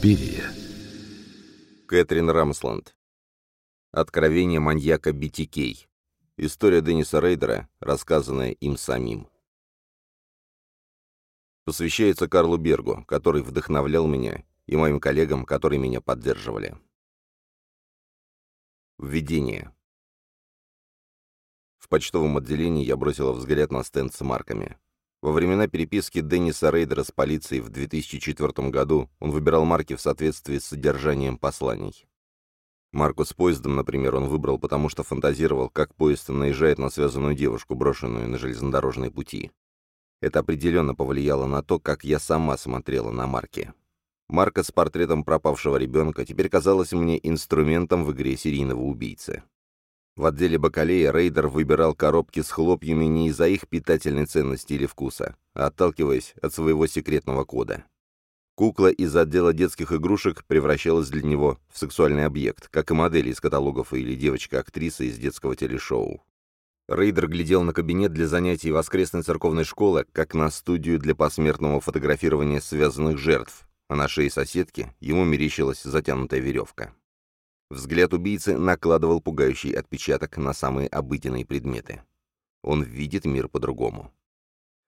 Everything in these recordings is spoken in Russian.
Суспирия. Кэтрин Рамсланд. Откровение маньяка BTK. История Денниса Рейдера, рассказанная им самим. Посвящается Карлу Бергу, который вдохновлял меня, и моим коллегам, которые меня поддерживали. Введение. В почтовом отделении я бросила взгляд на стенд с марками. Во времена переписки Денниса Рейдера с полицией в 2004 году он выбирал марки в соответствии с содержанием посланий. Марку с поездом, например, он выбрал, потому что фантазировал, как поезд наезжает на связанную девушку, брошенную на железнодорожные пути. Это определенно повлияло на то, как я сама смотрела на марки. Марка с портретом пропавшего ребенка теперь казалась мне инструментом в игре серийного убийцы. В отделе бакалея рейдер выбирал коробки с хлопьями не из-за их питательной ценности или вкуса, а отталкиваясь от своего секретного кода. Кукла из отдела детских игрушек превращалась для него в сексуальный объект, как и модели из каталогов или девочка-актриса из детского телешоу. Рейдер глядел на кабинет для занятий воскресной церковной школы, как на студию для посмертного фотографирования связанных жертв, а на шее соседки ему мерещилась затянутая веревка. Взгляд убийцы накладывал пугающий отпечаток на самые обыденные предметы. Он видит мир по-другому.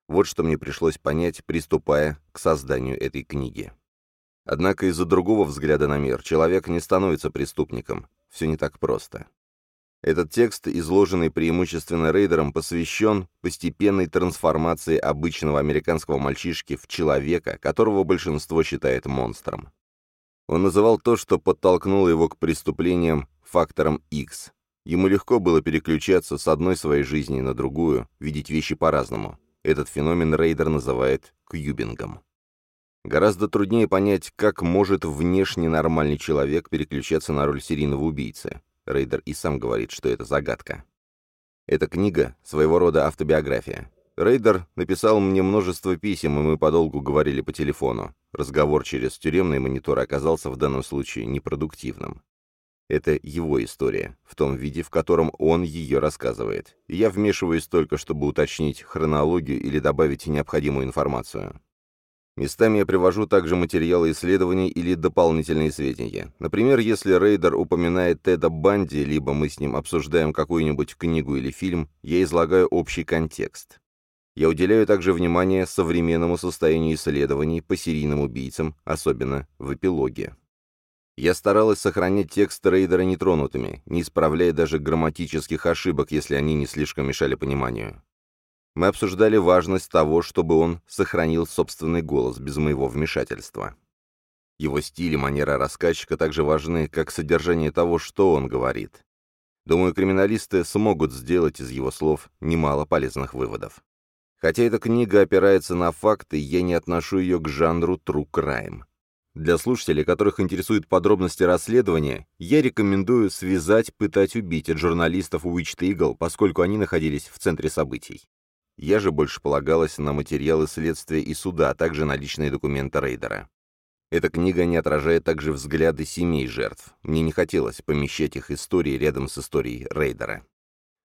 Вот что мне пришлось понять, приступая к созданию этой книги. Однако из-за другого взгляда на мир человек не становится преступником. Все не так просто. Этот текст, изложенный преимущественно рейдером, посвящен постепенной трансформации обычного американского мальчишки в человека, которого большинство считает монстром. Он называл то, что подтолкнуло его к преступлениям, фактором X. Ему легко было переключаться с одной своей жизни на другую, видеть вещи по-разному. Этот феномен Рейдер называет кьюбингом. Гораздо труднее понять, как может внешне нормальный человек переключаться на роль серийного убийцы. Рейдер и сам говорит, что это загадка. Эта книга — своего рода автобиография. Рейдер написал мне множество писем, и мы подолгу говорили по телефону. Разговор через тюремный монитор оказался в данном случае непродуктивным. Это его история, в том виде, в котором он ее рассказывает. И я вмешиваюсь только, чтобы уточнить хронологию или добавить необходимую информацию. Местами я привожу также материалы исследований или дополнительные сведения. Например, если рейдер упоминает Теда Банди, либо мы с ним обсуждаем какую-нибудь книгу или фильм, я излагаю общий контекст. Я уделяю также внимание современному состоянию исследований по серийным убийцам, особенно в эпилоге. Я старалась сохранять текст рейдера нетронутыми, не исправляя даже грамматических ошибок, если они не слишком мешали пониманию. Мы обсуждали важность того, чтобы он сохранил собственный голос без моего вмешательства. Его стиль и манера рассказчика также важны, как содержание того, что он говорит. Думаю, криминалисты смогут сделать из его слов немало полезных выводов. Хотя эта книга опирается на факты, я не отношу ее к жанру true crime. Для слушателей, которых интересуют подробности расследования, я рекомендую связать «Пытать убить» от журналистов Witched Eagle, поскольку они находились в центре событий. Я же больше полагалась на материалы следствия и суда, а также на личные документы рейдера. Эта книга не отражает также взгляды семей жертв. Мне не хотелось помещать их истории рядом с историей рейдера.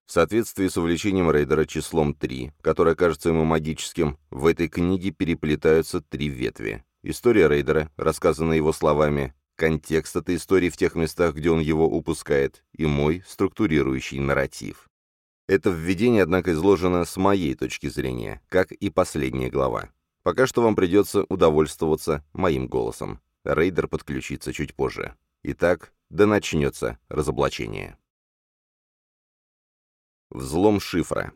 В соответствии с увлечением рейдера числом 3, которое кажется ему магическим, в этой книге переплетаются три ветви. История рейдера, рассказанная его словами, контекст этой истории в тех местах, где он его упускает, и мой структурирующий нарратив. Это введение, однако, изложено с моей точки зрения, как и последняя глава. Пока что вам придется удовольствоваться моим голосом. Рейдер подключится чуть позже. Итак, да начнется разоблачение. Взлом шифра.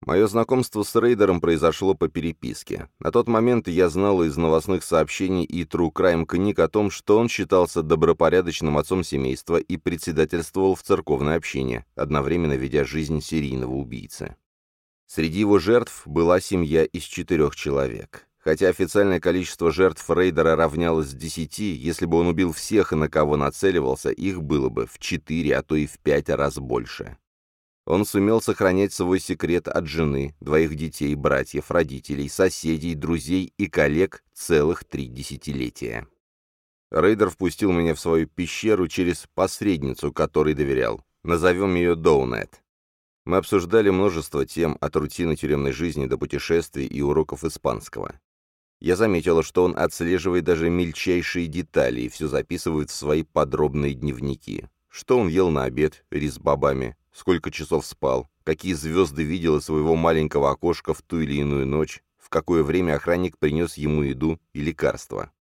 Мое знакомство с рейдером произошло по переписке. На тот момент я знал из новостных сообщений и True Crime книг о том, что он считался добропорядочным отцом семейства и председательствовал в церковной общине, одновременно ведя жизнь серийного убийцы. Среди его жертв была семья из четырех человек. Хотя официальное количество жертв рейдера равнялось десяти, если бы он убил всех, на кого нацеливался, их было бы в четыре, а то и в пять раз больше. Он сумел сохранять свой секрет от жены, двоих детей, братьев, родителей, соседей, друзей и коллег целых три десятилетия. Рейдер впустил меня в свою пещеру через посредницу, которой доверял. Назовем ее Доунет. Мы обсуждали множество тем от рутины тюремной жизни до путешествий и уроков испанского. Я заметила, что он отслеживает даже мельчайшие детали и все записывает в свои подробные дневники. Что он ел на обед, рис с бобами, сколько часов спал, какие звезды видел из своего маленького окошка в ту или иную ночь, в какое время охранник принес ему еду и лекарства.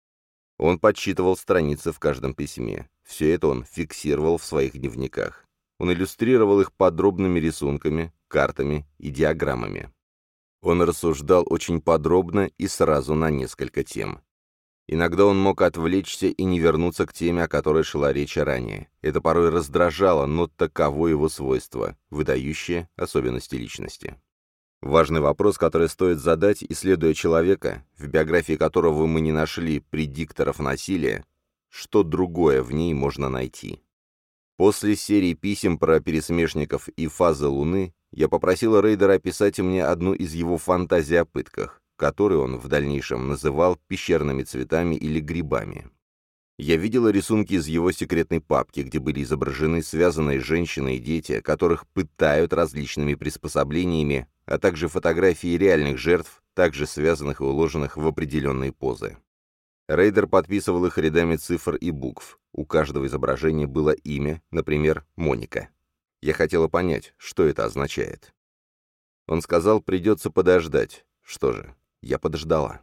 Он подсчитывал страницы в каждом письме. Все это он фиксировал в своих дневниках. Он иллюстрировал их подробными рисунками, картами и диаграммами. Он рассуждал очень подробно и сразу на несколько тем. Иногда он мог отвлечься и не вернуться к теме, о которой шла речь ранее. Это порой раздражало, но таково его свойство, выдающее особенности личности. Важный вопрос, который стоит задать, исследуя человека, в биографии которого мы не нашли предикторов насилия, что другое в ней можно найти. После серии писем про пересмешников и фазы Луны я попросил Рейдера описать мне одну из его фантазий о пытках, которую он в дальнейшем называл пещерными цветами или грибами. Я видела рисунки из его секретной папки, где были изображены связанные женщины и дети, которых пытают различными приспособлениями, а также фотографии реальных жертв, также связанных и уложенных в определенные позы. Рейдер подписывал их рядами цифр и букв. У каждого изображения было имя, например, Моника. Я хотела понять, что это означает. Он сказал, придется подождать. Что же, я подождала.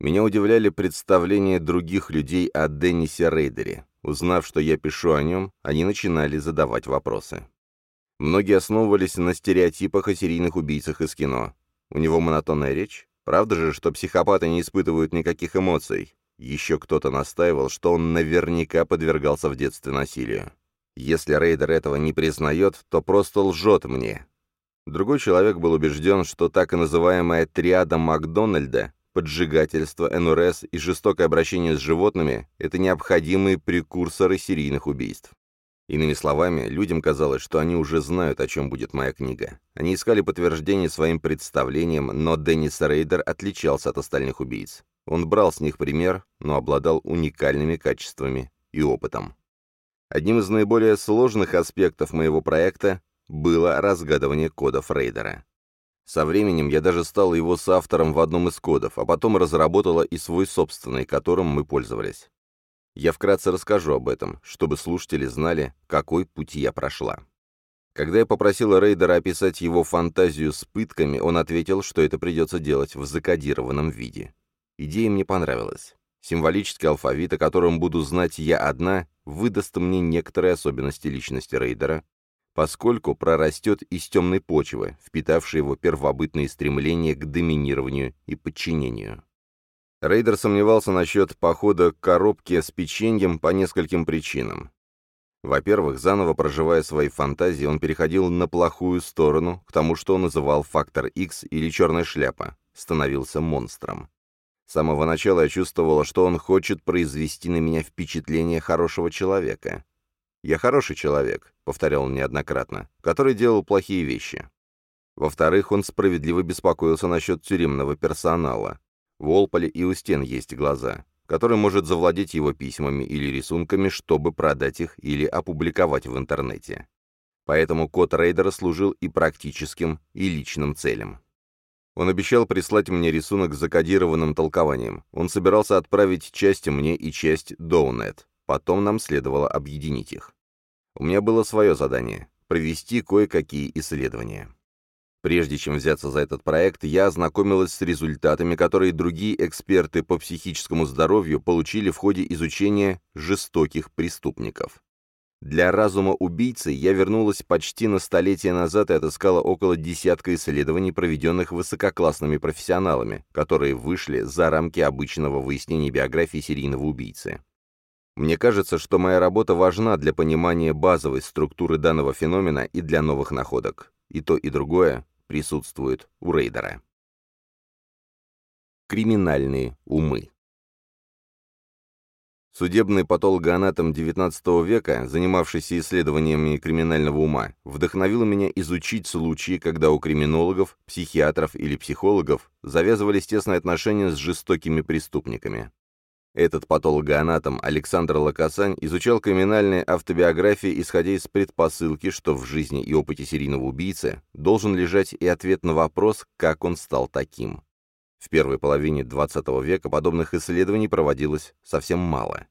Меня удивляли представления других людей о Деннисе Рейдере. Узнав, что я пишу о нем, они начинали задавать вопросы. Многие основывались на стереотипах о серийных убийцах из кино. У него монотонная речь? Правда же, что психопаты не испытывают никаких эмоций? Еще кто-то настаивал, что он наверняка подвергался в детстве насилию. Если рейдер этого не признает, то просто лжет мне. Другой человек был убежден, что так называемая триада Макдональда поджигательство, энурез и жестокое обращение с животными – это необходимые прекурсоры серийных убийств. Иными словами, людям казалось, что они уже знают, о чем будет моя книга. Они искали подтверждение своим представлениям, но Деннис Рейдер отличался от остальных убийц. Он брал с них пример, но обладал уникальными качествами и опытом. Одним из наиболее сложных аспектов моего проекта было разгадывание кодов Рейдера. Со временем я даже стал его соавтором в одном из кодов, а потом разработала и свой собственный, которым мы пользовались. Я вкратце расскажу об этом, чтобы слушатели знали, какой путь я прошла. Когда я попросила Рейдера описать его фантазию с пытками, он ответил, что это придется делать в закодированном виде. Идея мне понравилась. Символический алфавит, о котором буду знать я одна, выдаст мне некоторые особенности личности рейдера, поскольку прорастет из темной почвы, впитавшей его первобытные стремления к доминированию и подчинению. Рейдер сомневался насчет похода к коробке с печеньем по нескольким причинам. Во-первых, заново проживая свои фантазии, он переходил на плохую сторону, к тому, что он называл «фактор X» или «черная шляпа», становился монстром. С самого начала я чувствовала, что он хочет произвести на меня впечатление хорошего человека. «Я хороший человек», — повторял он неоднократно, — «который делал плохие вещи». Во-вторых, он справедливо беспокоился насчет тюремного персонала. В Олполе и у стен есть глаза, который может завладеть его письмами или рисунками, чтобы продать их или опубликовать в интернете. Поэтому код рейдера служил и практическим, и личным целям. Он обещал прислать мне рисунок с закодированным толкованием. Он собирался отправить часть мне и часть Доунет. Потом нам следовало объединить их. У меня было свое задание — провести кое-какие исследования. Прежде чем взяться за этот проект, я ознакомилась с результатами, которые другие эксперты по психическому здоровью получили в ходе изучения жестоких преступников. Для разума убийцы я вернулась почти на столетие назад и отыскала около десятка исследований, проведенных высококлассными профессионалами, которые вышли за рамки обычного выяснения биографии серийного убийцы. Мне кажется, что моя работа важна для понимания базовой структуры данного феномена и для новых находок. И то, и другое присутствует у рейдера. Криминальные умы Судебный патологоанатом XIX века, занимавшийся исследованиями криминального ума, вдохновил меня изучить случаи, когда у криминологов, психиатров или психологов завязывались тесные отношения с жестокими преступниками. Этот патологоанатом Александр Лакасань изучал криминальные автобиографии, исходя из предпосылки, что в жизни и опыте серийного убийцы должен лежать и ответ на вопрос, как он стал таким. В первой половине XX века подобных исследований проводилось совсем мало.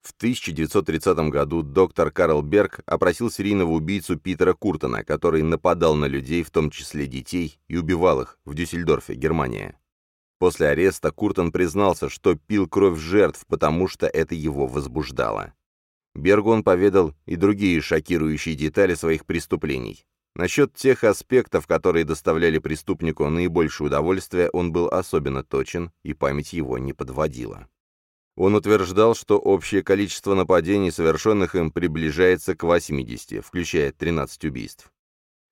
В 1930 году доктор Карл Берг опросил серийного убийцу Питера Куртона, который нападал на людей, в том числе детей, и убивал их в Дюссельдорфе, Германия. После ареста Куртон признался, что пил кровь жертв, потому что это его возбуждало. Бергу он поведал и другие шокирующие детали своих преступлений. Насчет тех аспектов, которые доставляли преступнику наибольшее удовольствие, он был особенно точен, и память его не подводила. Он утверждал, что общее количество нападений, совершенных им, приближается к 80, включая 13 убийств.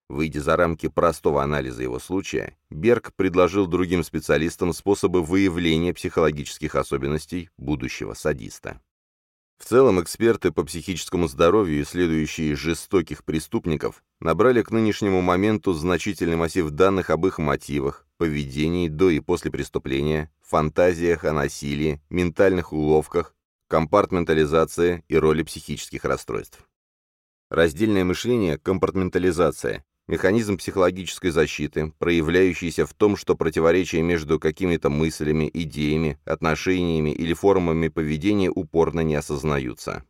Выйдя за рамки простого анализа его случая, Берг предложил другим специалистам способы выявления психологических особенностей будущего садиста. В целом, эксперты по психическому здоровью, исследующие жестоких преступников, набрали к нынешнему моменту значительный массив данных об их мотивах, поведении до и после преступления, фантазиях о насилии, ментальных уловках, компартментализации и роли психических расстройств. Раздельное мышление, компартментализация Механизм психологической защиты, проявляющийся в том, что противоречия между какими-то мыслями, идеями, отношениями или формами поведения упорно не осознаются.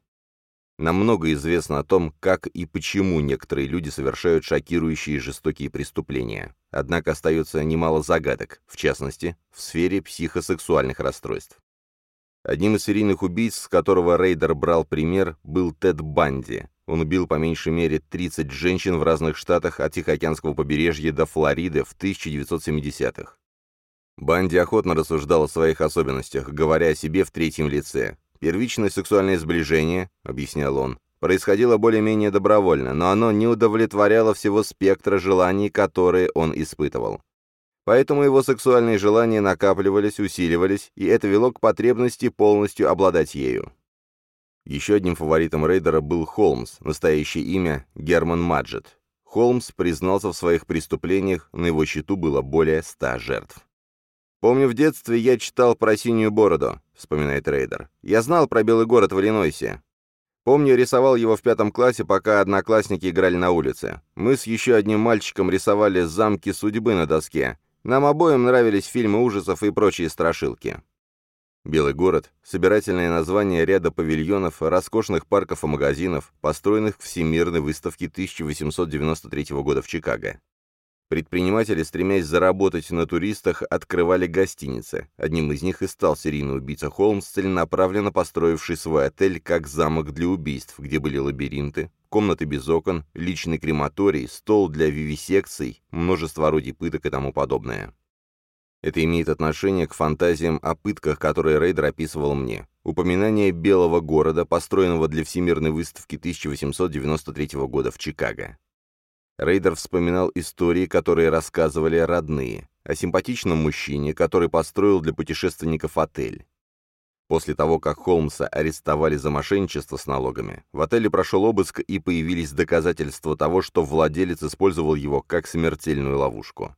Нам много известно о том, как и почему некоторые люди совершают шокирующие и жестокие преступления. Однако остается немало загадок, в частности, в сфере психосексуальных расстройств. Одним из серийных убийц, с которого Рейдер брал пример, был Тед Банди, он убил по меньшей мере 30 женщин в разных штатах от Тихоокеанского побережья до Флориды в 1970-х. Банди охотно рассуждал о своих особенностях, говоря о себе в третьем лице. «Первичное сексуальное сближение», — объяснял он, происходило более-менее добровольно, но оно не удовлетворяло всего спектра желаний, которые он испытывал. Поэтому его сексуальные желания накапливались, усиливались, и это вело к потребности полностью обладать ею. Еще одним фаворитом рейдера был Холмс, настоящее имя Герман Маджет. Холмс признался в своих преступлениях, на его счету было более ста жертв. «Помню, в детстве я читал про синюю бороду», — вспоминает рейдер. «Я знал про белый город в Иллинойсе. Помню, рисовал его в пятом классе, пока одноклассники играли на улице. Мы с еще одним мальчиком рисовали замки судьбы на доске. Нам обоим нравились фильмы ужасов и прочие страшилки. Белый город – собирательное название ряда павильонов, роскошных парков и магазинов, построенных к Всемирной выставке 1893 года в Чикаго. Предприниматели, стремясь заработать на туристах, открывали гостиницы. Одним из них и стал серийный убийца Холмс, целенаправленно построивший свой отель как замок для убийств, где были лабиринты, комнаты без окон, личный крематорий, стол для вивисекций, множество орудий пыток и тому подобное. Это имеет отношение к фантазиям о пытках, которые Рейдер описывал мне. Упоминание Белого города, построенного для Всемирной выставки 1893 года в Чикаго. Рейдер вспоминал истории, которые рассказывали родные, о симпатичном мужчине, который построил для путешественников отель. После того, как Холмса арестовали за мошенничество с налогами, в отеле прошел обыск и появились доказательства того, что владелец использовал его как смертельную ловушку.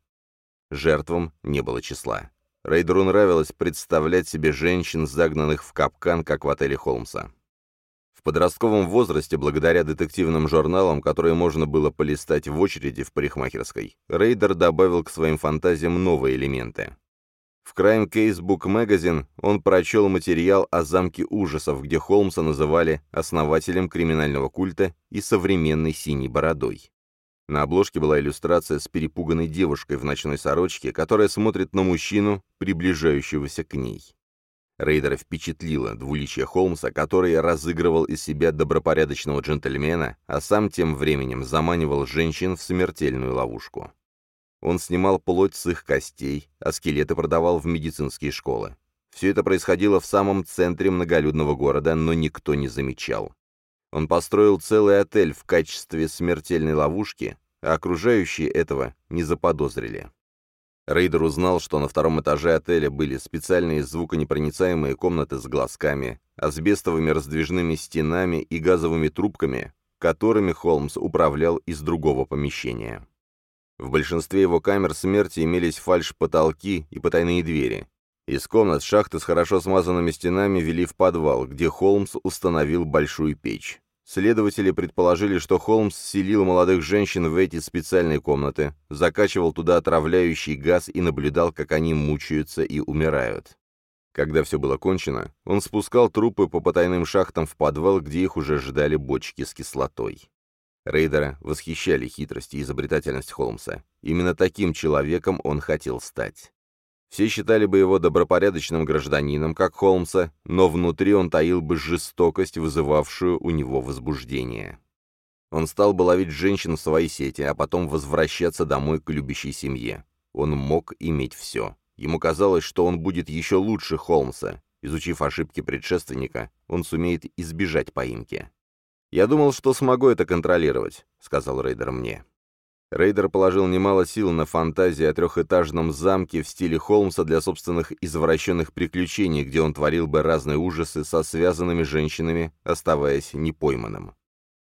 Жертвам не было числа. Рейдеру нравилось представлять себе женщин, загнанных в капкан, как в отеле Холмса. В подростковом возрасте, благодаря детективным журналам, которые можно было полистать в очереди в парикмахерской, Рейдер добавил к своим фантазиям новые элементы. В Crime Case Book Magazine он прочел материал о замке ужасов, где Холмса называли основателем криминального культа и современной синей бородой. На обложке была иллюстрация с перепуганной девушкой в ночной сорочке, которая смотрит на мужчину, приближающегося к ней. Рейдера впечатлило двуличие Холмса, который разыгрывал из себя добропорядочного джентльмена, а сам тем временем заманивал женщин в смертельную ловушку. Он снимал плоть с их костей, а скелеты продавал в медицинские школы. Все это происходило в самом центре многолюдного города, но никто не замечал. Он построил целый отель в качестве смертельной ловушки, а окружающие этого не заподозрили. Рейдер узнал, что на втором этаже отеля были специальные звуконепроницаемые комнаты с глазками, асбестовыми раздвижными стенами и газовыми трубками, которыми Холмс управлял из другого помещения. В большинстве его камер смерти имелись фальш-потолки и потайные двери. Из комнат шахты с хорошо смазанными стенами вели в подвал, где Холмс установил большую печь. Следователи предположили, что Холмс селил молодых женщин в эти специальные комнаты, закачивал туда отравляющий газ и наблюдал, как они мучаются и умирают. Когда все было кончено, он спускал трупы по потайным шахтам в подвал, где их уже ждали бочки с кислотой. Рейдера восхищали хитрость и изобретательность Холмса. Именно таким человеком он хотел стать. Все считали бы его добропорядочным гражданином, как Холмса, но внутри он таил бы жестокость, вызывавшую у него возбуждение. Он стал бы ловить женщин в своей сети, а потом возвращаться домой к любящей семье. Он мог иметь все. Ему казалось, что он будет еще лучше Холмса. Изучив ошибки предшественника, он сумеет избежать поимки. «Я думал, что смогу это контролировать», — сказал Рейдер мне. Рейдер положил немало сил на фантазии о трехэтажном замке в стиле Холмса для собственных извращенных приключений, где он творил бы разные ужасы со связанными женщинами, оставаясь непойманным.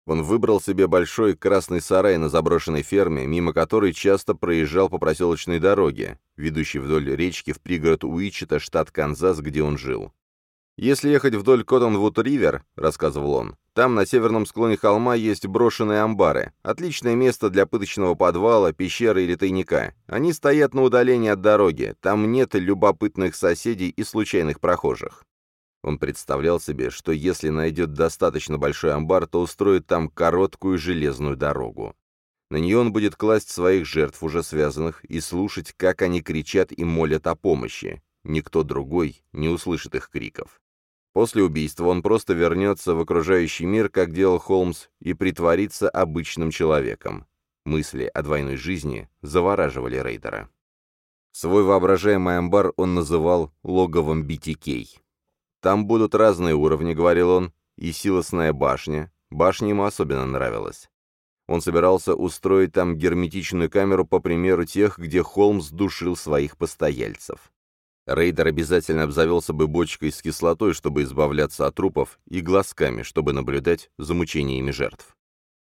Он выбрал себе большой красный сарай на заброшенной ферме, мимо которой часто проезжал по проселочной дороге, ведущей вдоль речки в пригород Уичета, штат Канзас, где он жил. «Если ехать вдоль Коттонвуд-Ривер», — рассказывал он, — «там на северном склоне холма есть брошенные амбары. Отличное место для пыточного подвала, пещеры или тайника. Они стоят на удалении от дороги, там нет любопытных соседей и случайных прохожих». Он представлял себе, что если найдет достаточно большой амбар, то устроит там короткую железную дорогу. На нее он будет класть своих жертв, уже связанных, и слушать, как они кричат и молят о помощи. Никто другой не услышит их криков. После убийства он просто вернется в окружающий мир, как делал Холмс, и притворится обычным человеком. Мысли о двойной жизни завораживали Рейдера. Свой воображаемый амбар он называл логовом BTK. «Там будут разные уровни», — говорил он, — «и силосная башня». Башня ему особенно нравилась. Он собирался устроить там герметичную камеру по примеру тех, где Холмс душил своих постояльцев. Рейдер обязательно обзавелся бы бочкой с кислотой, чтобы избавляться от трупов, и глазками, чтобы наблюдать за мучениями жертв.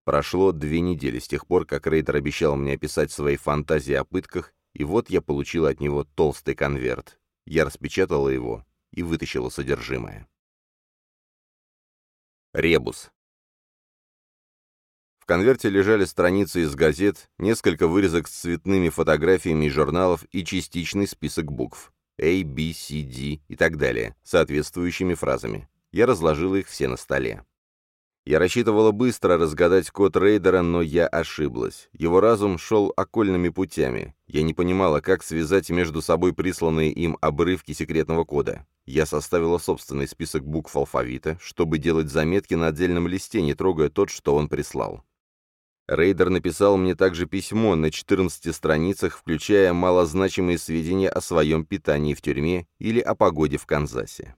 Прошло две недели с тех пор, как Рейдер обещал мне описать свои фантазии о пытках, и вот я получил от него толстый конверт. Я распечатала его и вытащила содержимое. Ребус. В конверте лежали страницы из газет, несколько вырезок с цветными фотографиями из журналов и частичный список букв. A, B, C, D и так далее, соответствующими фразами. Я разложил их все на столе. Я рассчитывала быстро разгадать код рейдера, но я ошиблась. Его разум шел окольными путями. Я не понимала, как связать между собой присланные им обрывки секретного кода. Я составила собственный список букв алфавита, чтобы делать заметки на отдельном листе, не трогая тот, что он прислал. Рейдер написал мне также письмо на 14 страницах, включая малозначимые сведения о своем питании в тюрьме или о погоде в Канзасе.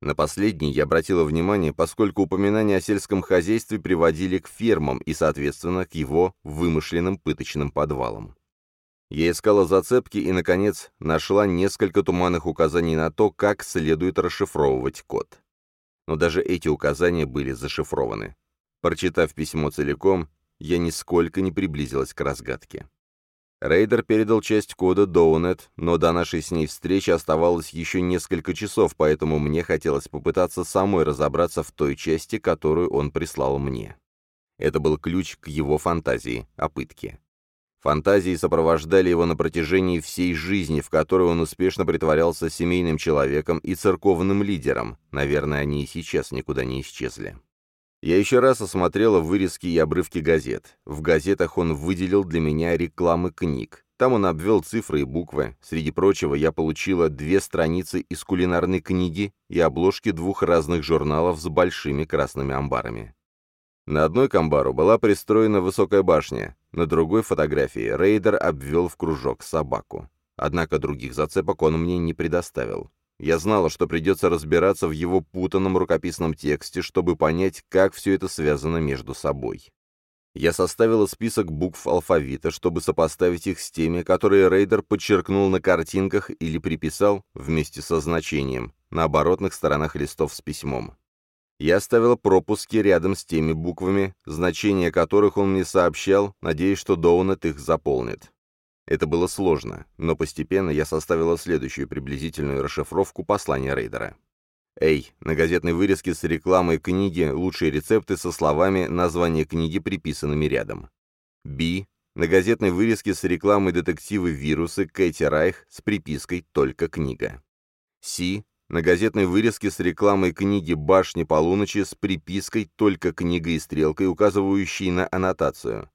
На последний я обратила внимание, поскольку упоминания о сельском хозяйстве приводили к фермам и, соответственно, к его вымышленным пыточным подвалам. Я искала зацепки и, наконец, нашла несколько туманных указаний на то, как следует расшифровывать код. Но даже эти указания были зашифрованы. Прочитав письмо целиком, я нисколько не приблизилась к разгадке. Рейдер передал часть кода Доунет, но до нашей с ней встречи оставалось еще несколько часов, поэтому мне хотелось попытаться самой разобраться в той части, которую он прислал мне. Это был ключ к его фантазии о пытке. Фантазии сопровождали его на протяжении всей жизни, в которой он успешно притворялся семейным человеком и церковным лидером. Наверное, они и сейчас никуда не исчезли. Я еще раз осмотрела вырезки и обрывки газет. В газетах он выделил для меня рекламы книг. Там он обвел цифры и буквы. Среди прочего, я получила две страницы из кулинарной книги и обложки двух разных журналов с большими красными амбарами. На одной к амбару была пристроена высокая башня, на другой фотографии рейдер обвел в кружок собаку. Однако других зацепок он мне не предоставил. Я знала, что придется разбираться в его путанном рукописном тексте, чтобы понять, как все это связано между собой. Я составила список букв алфавита, чтобы сопоставить их с теми, которые рейдер подчеркнул на картинках или приписал, вместе со значением, на оборотных сторонах листов с письмом. Я оставила пропуски рядом с теми буквами, значения которых он мне сообщал, надеясь, что Доунет их заполнит. Это было сложно, но постепенно я составила следующую приблизительную расшифровку послания рейдера. A. На газетной вырезке с рекламой книги «Лучшие рецепты» со словами названия книги приписанными рядом. B. На газетной вырезке с рекламой детективы «Вирусы» Кэти Райх с припиской «Только книга». С. На газетной вырезке с рекламой книги «Башни полуночи» с припиской «Только книга и стрелкой», указывающей на аннотацию.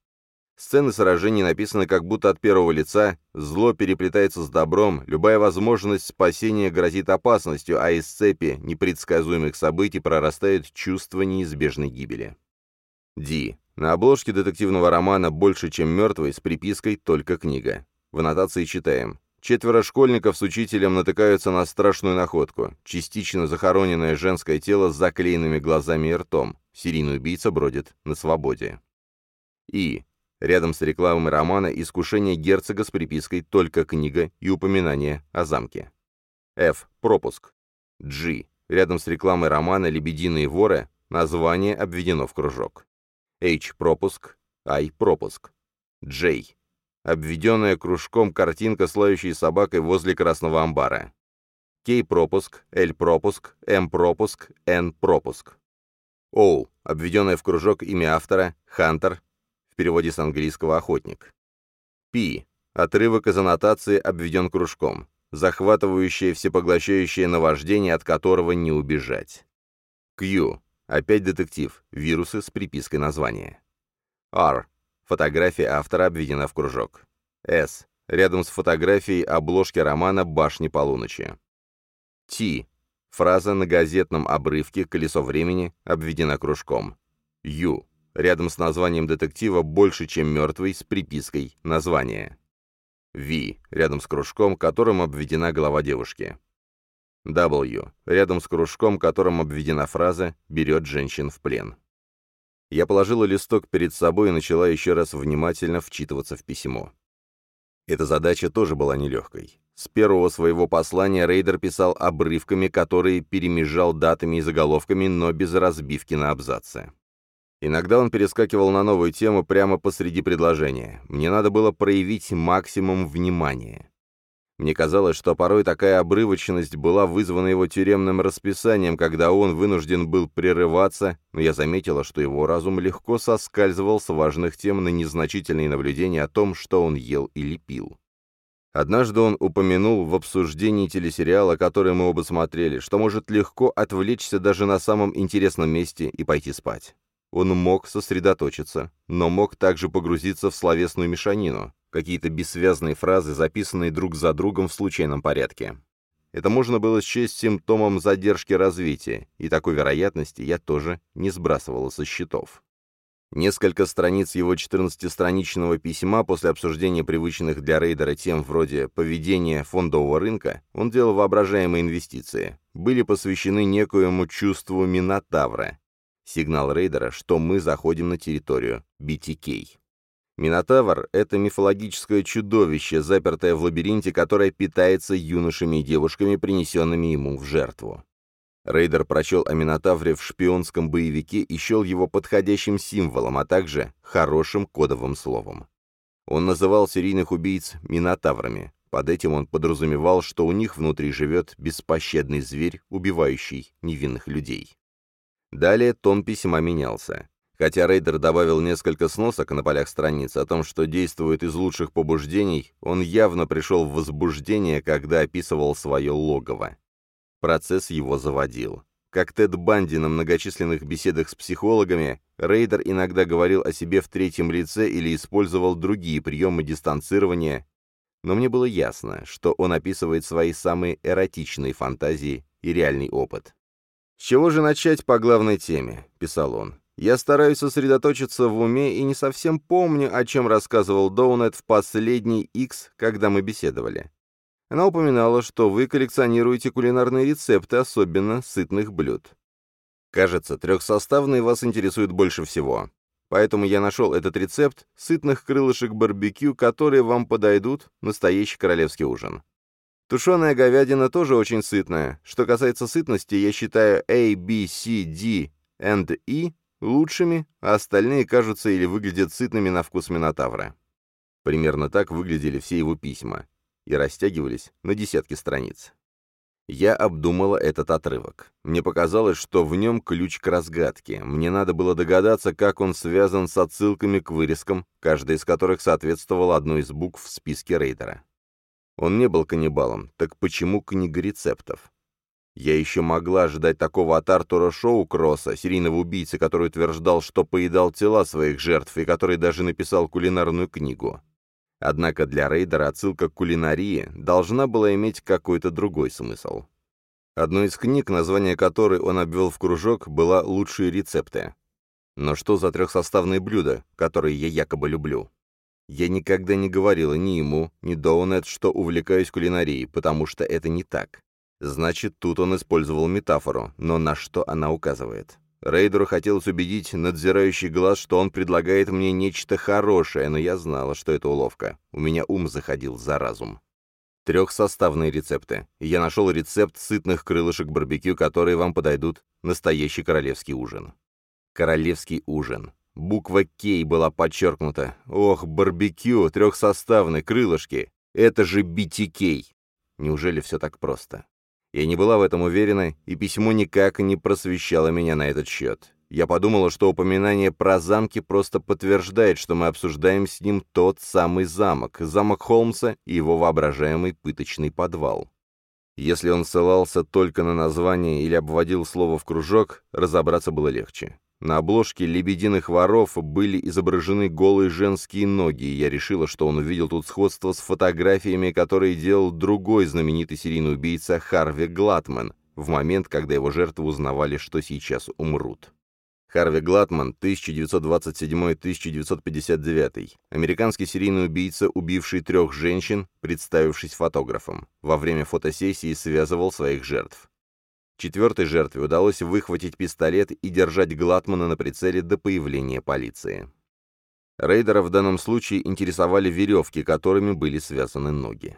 Сцены сражений написаны как будто от первого лица, зло переплетается с добром, любая возможность спасения грозит опасностью, а из цепи непредсказуемых событий прорастает чувство неизбежной гибели. Ди. На обложке детективного романа «Больше, чем мертвый» с припиской «Только книга». В аннотации читаем. Четверо школьников с учителем натыкаются на страшную находку. Частично захороненное женское тело с заклеенными глазами и ртом. Серийный убийца бродит на свободе. И. Рядом с рекламой романа «Искушение герцога» с припиской «Только книга» и упоминание о замке. F. Пропуск. G. Рядом с рекламой романа «Лебединые воры» название обведено в кружок. H. Пропуск. I. Пропуск. J обведенная кружком картинка с лающей собакой возле красного амбара. Кей-пропуск, Л-пропуск, М-пропуск, Н-пропуск. Оу, обведенная в кружок имя автора, Хантер, в переводе с английского «охотник». Пи, отрывок из аннотации обведен кружком, захватывающее всепоглощающее наваждение, от которого не убежать. Q, опять детектив, вирусы с припиской названия. R, Фотография автора обведена в кружок. С. Рядом с фотографией обложки романа «Башни полуночи». Т. Фраза на газетном обрывке «Колесо времени» обведена кружком. Ю. Рядом с названием детектива «Больше, чем мертвый» с припиской «Название». В. Рядом с кружком, которым обведена голова девушки. W. Рядом с кружком, которым обведена фраза «Берет женщин в плен». Я положила листок перед собой и начала еще раз внимательно вчитываться в письмо. Эта задача тоже была нелегкой. С первого своего послания Рейдер писал обрывками, которые перемежал датами и заголовками, но без разбивки на абзацы. Иногда он перескакивал на новую тему прямо посреди предложения. Мне надо было проявить максимум внимания. Мне казалось, что порой такая обрывочность была вызвана его тюремным расписанием, когда он вынужден был прерываться, но я заметила, что его разум легко соскальзывал с важных тем на незначительные наблюдения о том, что он ел или пил. Однажды он упомянул в обсуждении телесериала, который мы оба смотрели, что может легко отвлечься даже на самом интересном месте и пойти спать. Он мог сосредоточиться, но мог также погрузиться в словесную мешанину, какие-то бессвязные фразы, записанные друг за другом в случайном порядке. Это можно было счесть симптомом задержки развития, и такой вероятности я тоже не сбрасывала со счетов. Несколько страниц его 14-страничного письма после обсуждения привычных для рейдера тем вроде поведения фондового рынка, он делал воображаемые инвестиции, были посвящены некоему чувству Минотавра, Сигнал рейдера, что мы заходим на территорию BTK. Минотавр — это мифологическое чудовище, запертое в лабиринте, которое питается юношами и девушками, принесенными ему в жертву. Рейдер прочел о Минотавре в шпионском боевике и счел его подходящим символом, а также хорошим кодовым словом. Он называл серийных убийц Минотаврами. Под этим он подразумевал, что у них внутри живет беспощадный зверь, убивающий невинных людей. Далее тон письма менялся. Хотя Рейдер добавил несколько сносок на полях страницы о том, что действует из лучших побуждений, он явно пришел в возбуждение, когда описывал свое логово. Процесс его заводил. Как Тед Банди на многочисленных беседах с психологами, Рейдер иногда говорил о себе в третьем лице или использовал другие приемы дистанцирования, но мне было ясно, что он описывает свои самые эротичные фантазии и реальный опыт. «С чего же начать по главной теме?» — писал он. «Я стараюсь сосредоточиться в уме и не совсем помню, о чем рассказывал Доунет в последний X, когда мы беседовали. Она упоминала, что вы коллекционируете кулинарные рецепты, особенно сытных блюд. Кажется, трехсоставные вас интересуют больше всего. Поэтому я нашел этот рецепт сытных крылышек барбекю, которые вам подойдут, настоящий королевский ужин. Тушеная говядина тоже очень сытная. Что касается сытности, я считаю A, B, C, D and E лучшими, а остальные кажутся или выглядят сытными на вкус Минотавра. Примерно так выглядели все его письма и растягивались на десятки страниц. Я обдумала этот отрывок. Мне показалось, что в нем ключ к разгадке. Мне надо было догадаться, как он связан с отсылками к вырезкам, каждая из которых соответствовала одной из букв в списке рейдера. Он не был каннибалом, так почему книга рецептов? Я еще могла ожидать такого от Артура Шоукросса, серийного убийцы, который утверждал, что поедал тела своих жертв и который даже написал кулинарную книгу. Однако для рейдера отсылка к кулинарии должна была иметь какой-то другой смысл. Одной из книг, название которой он обвел в кружок, была «Лучшие рецепты». Но что за трехсоставные блюда, которые я якобы люблю? Я никогда не говорила ни ему, ни Доунет, что увлекаюсь кулинарией, потому что это не так. Значит, тут он использовал метафору, но на что она указывает? Рейдеру хотелось убедить надзирающий глаз, что он предлагает мне нечто хорошее, но я знала, что это уловка. У меня ум заходил за разум. Трехсоставные рецепты. Я нашел рецепт сытных крылышек барбекю, которые вам подойдут. Настоящий королевский ужин. Королевский ужин. Буква «Кей» была подчеркнута. Ох, барбекю, трехсоставные крылышки. Это же BTK. Неужели все так просто? Я не была в этом уверена, и письмо никак не просвещало меня на этот счет. Я подумала, что упоминание про замки просто подтверждает, что мы обсуждаем с ним тот самый замок, замок Холмса и его воображаемый пыточный подвал. Если он ссылался только на название или обводил слово в кружок, разобраться было легче. На обложке «Лебединых воров» были изображены голые женские ноги, и я решила, что он увидел тут сходство с фотографиями, которые делал другой знаменитый серийный убийца Харви Глатман, в момент, когда его жертвы узнавали, что сейчас умрут. Харви Глатман, 1927-1959, американский серийный убийца, убивший трех женщин, представившись фотографом. Во время фотосессии связывал своих жертв. Четвертой жертве удалось выхватить пистолет и держать Глатмана на прицеле до появления полиции. Рейдера в данном случае интересовали веревки, которыми были связаны ноги.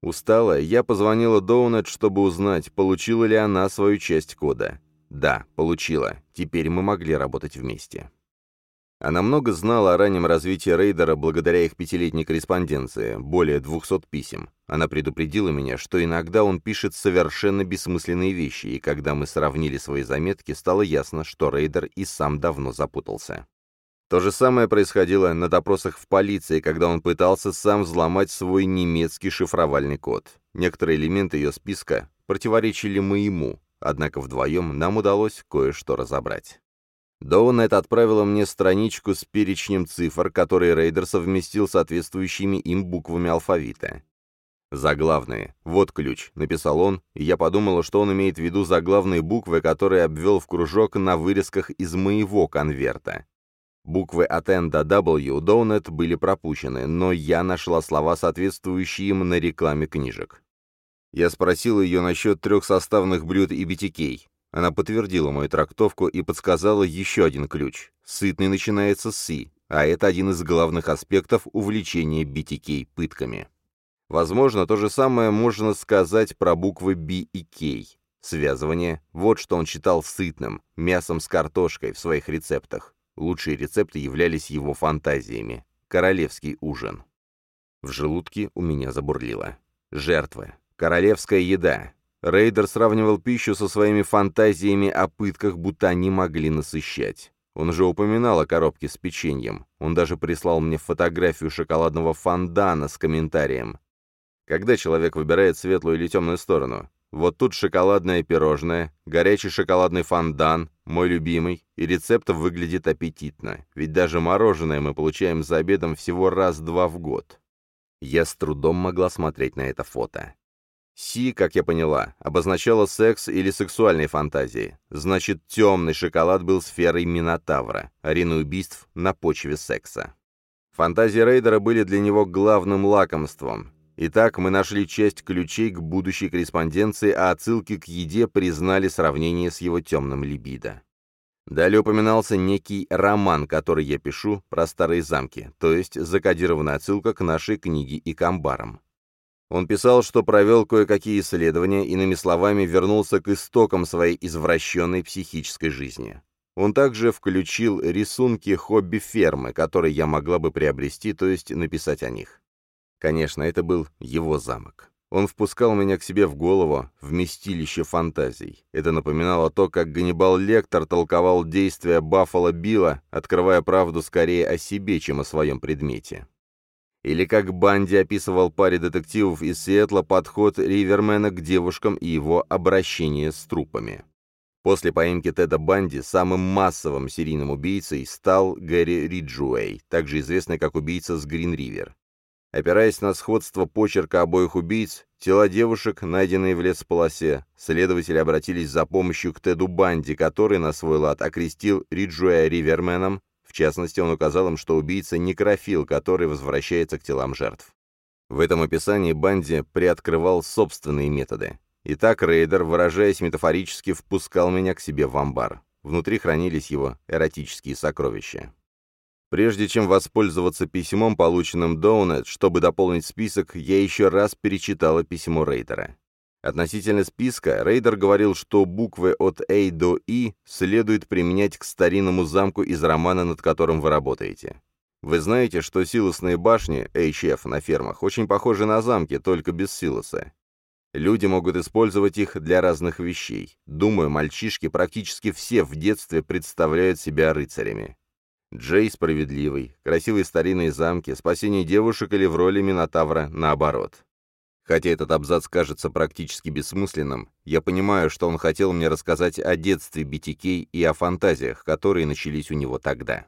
Устала, я позвонила Доунет, чтобы узнать, получила ли она свою часть кода. Да, получила. Теперь мы могли работать вместе. Она много знала о раннем развитии рейдера благодаря их пятилетней корреспонденции, более 200 писем. Она предупредила меня, что иногда он пишет совершенно бессмысленные вещи, и когда мы сравнили свои заметки, стало ясно, что рейдер и сам давно запутался. То же самое происходило на допросах в полиции, когда он пытался сам взломать свой немецкий шифровальный код. Некоторые элементы ее списка противоречили моему, однако вдвоем нам удалось кое-что разобрать. Доунет отправила мне страничку с перечнем цифр, которые Рейдер совместил соответствующими им буквами алфавита. «Заглавные. Вот ключ», — написал он, и я подумала, что он имеет в виду заглавные буквы, которые обвел в кружок на вырезках из моего конверта. Буквы от N до W Доунет были пропущены, но я нашла слова, соответствующие им на рекламе книжек. Я спросил ее насчет трехсоставных блюд и BTK. Она подтвердила мою трактовку и подсказала еще один ключ. Сытный начинается с «си», а это один из главных аспектов увлечения BTK пытками. Возможно, то же самое можно сказать про буквы B и K. Связывание – вот что он считал сытным, мясом с картошкой в своих рецептах. Лучшие рецепты являлись его фантазиями. Королевский ужин. В желудке у меня забурлило. Жертвы. Королевская еда. Рейдер сравнивал пищу со своими фантазиями о пытках, будто они могли насыщать. Он уже упоминал о коробке с печеньем. Он даже прислал мне фотографию шоколадного фондана с комментарием. Когда человек выбирает светлую или темную сторону? Вот тут шоколадное пирожное, горячий шоколадный фондан, мой любимый, и рецепт выглядит аппетитно, ведь даже мороженое мы получаем за обедом всего раз-два в год. Я с трудом могла смотреть на это фото. Си, как я поняла, обозначала секс или сексуальные фантазии. Значит, темный шоколад был сферой Минотавра, арены убийств на почве секса. Фантазии Рейдера были для него главным лакомством. Итак, мы нашли часть ключей к будущей корреспонденции, а отсылки к еде признали сравнение с его темным либидо. Далее упоминался некий роман, который я пишу, про старые замки, то есть закодированная отсылка к нашей книге и к амбарам. Он писал, что провел кое-какие исследования, иными словами, вернулся к истокам своей извращенной психической жизни. Он также включил рисунки хобби-фермы, которые я могла бы приобрести, то есть написать о них. Конечно, это был его замок. Он впускал меня к себе в голову, вместилище фантазий. Это напоминало то, как Ганнибал Лектор толковал действия Баффала Билла, открывая правду скорее о себе, чем о своем предмете. Или как Банди описывал паре детективов из Сиэтла подход Ривермена к девушкам и его обращение с трупами. После поимки Теда Банди самым массовым серийным убийцей стал Гэри Риджуэй, также известный как убийца с Грин-Ривер. Опираясь на сходство почерка обоих убийц, тела девушек, найденные в лесополосе, следователи обратились за помощью к Теду Банди, который на свой лад окрестил Риджуэя Риверменом, в частности, он указал им, что убийца некрофил, который возвращается к телам жертв. В этом описании Банди приоткрывал собственные методы. Итак, рейдер, выражаясь метафорически, впускал меня к себе в амбар. Внутри хранились его эротические сокровища. Прежде чем воспользоваться письмом, полученным Доунет, чтобы дополнить список, я еще раз перечитала письмо Рейдера. Относительно списка, Рейдер говорил, что буквы от A до E следует применять к старинному замку из романа, над которым вы работаете. Вы знаете, что силосные башни, HF, на фермах, очень похожи на замки, только без силоса. Люди могут использовать их для разных вещей. Думаю, мальчишки практически все в детстве представляют себя рыцарями. Джей справедливый, красивые старинные замки, спасение девушек или в роли Минотавра наоборот. Хотя этот абзац кажется практически бессмысленным, я понимаю, что он хотел мне рассказать о детстве BTK и о фантазиях, которые начались у него тогда.